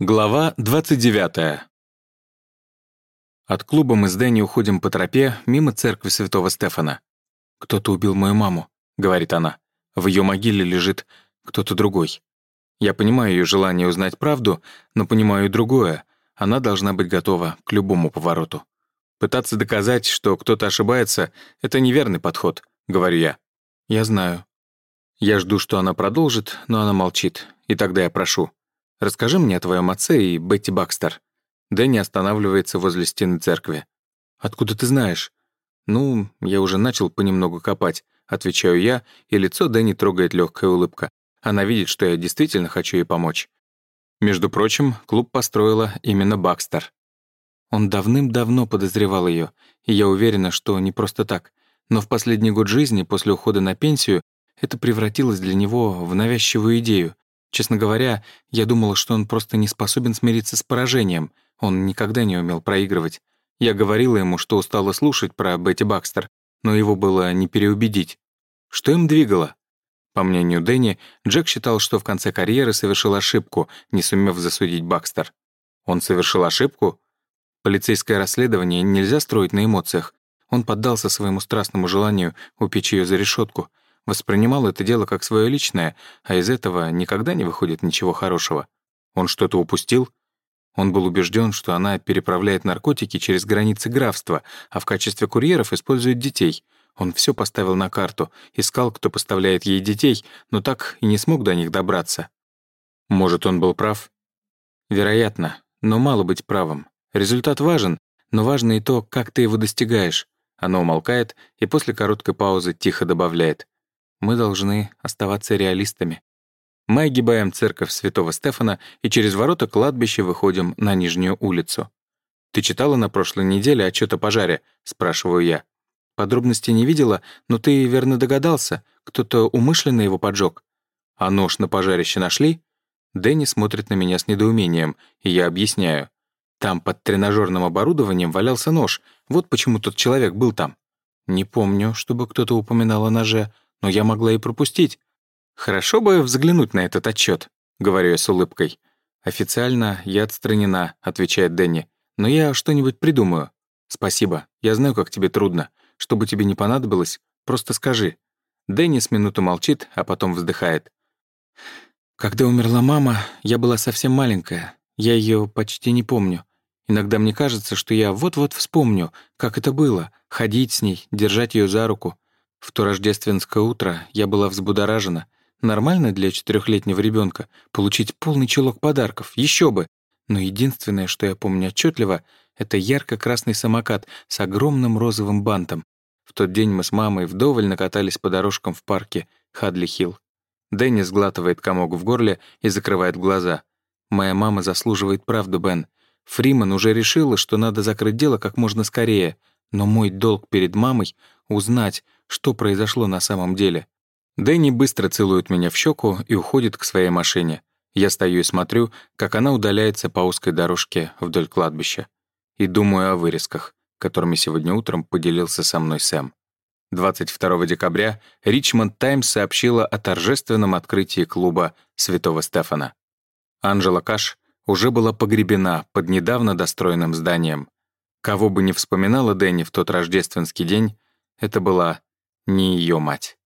Глава 29. От клуба мы с Дэнни уходим по тропе мимо церкви святого Стефана. «Кто-то убил мою маму», — говорит она. «В ее могиле лежит кто-то другой». Я понимаю ее желание узнать правду, но понимаю и другое. Она должна быть готова к любому повороту. Пытаться доказать, что кто-то ошибается, — это неверный подход, — говорю я. Я знаю. Я жду, что она продолжит, но она молчит, и тогда я прошу. Расскажи мне о твоем отце и Бетти Бакстер». Дэнни останавливается возле стены церкви. «Откуда ты знаешь?» «Ну, я уже начал понемногу копать», — отвечаю я, и лицо Дэнни трогает легкая улыбка. Она видит, что я действительно хочу ей помочь. Между прочим, клуб построила именно Бакстер. Он давным-давно подозревал ее, и я уверена, что не просто так. Но в последний год жизни, после ухода на пенсию, это превратилось для него в навязчивую идею. Честно говоря, я думала, что он просто не способен смириться с поражением. Он никогда не умел проигрывать. Я говорила ему, что устала слушать про Бетти Бакстер, но его было не переубедить. Что им двигало? По мнению Дэнни, Джек считал, что в конце карьеры совершил ошибку, не сумев засудить Бакстер. Он совершил ошибку? Полицейское расследование нельзя строить на эмоциях. Он поддался своему страстному желанию упечь ее за решетку — воспринимал это дело как свое личное, а из этого никогда не выходит ничего хорошего. Он что-то упустил? Он был убежден, что она переправляет наркотики через границы графства, а в качестве курьеров использует детей. Он все поставил на карту, искал, кто поставляет ей детей, но так и не смог до них добраться. Может, он был прав? Вероятно, но мало быть правым. Результат важен, но важно и то, как ты его достигаешь. Она умолкает и после короткой паузы тихо добавляет. Мы должны оставаться реалистами. Мы огибаем церковь святого Стефана и через ворота кладбища выходим на Нижнюю улицу. «Ты читала на прошлой неделе отчет о пожаре?» — спрашиваю я. Подробностей не видела, но ты верно догадался. Кто-то умышленно его поджег. А нож на пожарище нашли? Дэнни смотрит на меня с недоумением, и я объясняю. Там под тренажерным оборудованием валялся нож. Вот почему тот человек был там. Не помню, чтобы кто-то упоминал о ноже но я могла и пропустить. Хорошо бы взглянуть на этот отчет, говорю я с улыбкой. «Официально я отстранена», — отвечает Дэнни. «Но я что-нибудь придумаю». «Спасибо. Я знаю, как тебе трудно. Что бы тебе не понадобилось, просто скажи». Дэнни с минуту молчит, а потом вздыхает. «Когда умерла мама, я была совсем маленькая. Я ее почти не помню. Иногда мне кажется, что я вот-вот вспомню, как это было — ходить с ней, держать ее за руку. В то рождественское утро я была взбудоражена. Нормально для четырехлетнего ребенка получить полный чулок подарков, еще бы. Но единственное, что я помню отчетливо, это ярко-красный самокат с огромным розовым бантом. В тот день мы с мамой вдоволь накатались по дорожкам в парке Хадли-Хилл. Дэнни сглатывает комок в горле и закрывает глаза. «Моя мама заслуживает правду, Бен. Фриман уже решила, что надо закрыть дело как можно скорее, но мой долг перед мамой — узнать, что произошло на самом деле. Дэнни быстро целует меня в щеку и уходит к своей машине. Я стою и смотрю, как она удаляется по узкой дорожке вдоль кладбища. И думаю о вырезках, которыми сегодня утром поделился со мной Сэм. 22 декабря Ричмонд Таймс сообщила о торжественном открытии клуба Святого Стефана. Анжела Каш уже была погребена под недавно достроенным зданием. Кого бы ни вспоминала Дэнни в тот рождественский день, это была не ее мать.